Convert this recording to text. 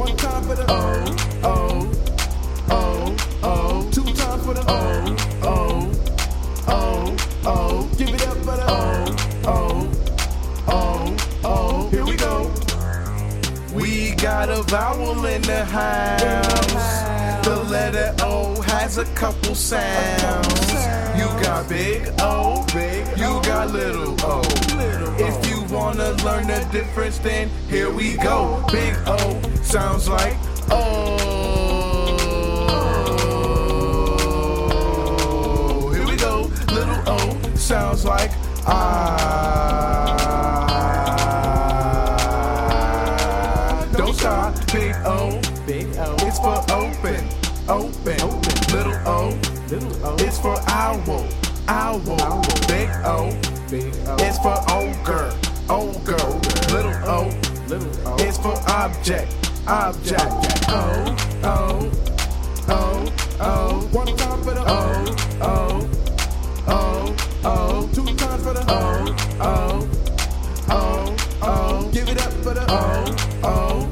One time for the oh, oh, oh, oh. Two times for the oh, oh, oh, oh. Give it up for the oh, oh, oh, oh. Here we go. We got a vowel in the house. The letter O has a couple sounds. You got big O, you got little O. Wanna learn the difference, then here we go. Big O sounds like O. Here we go. Little O sounds like I. Don't stop. Big O. Big O. It's for open, open. Little O. Little O. It's for owl, owl. Big O. Big O. It's for ogre. It's for object, object. O, O, O, O. One time for the O. O, O, O, O. Two times for the O, O, O, O. Give it up for the O,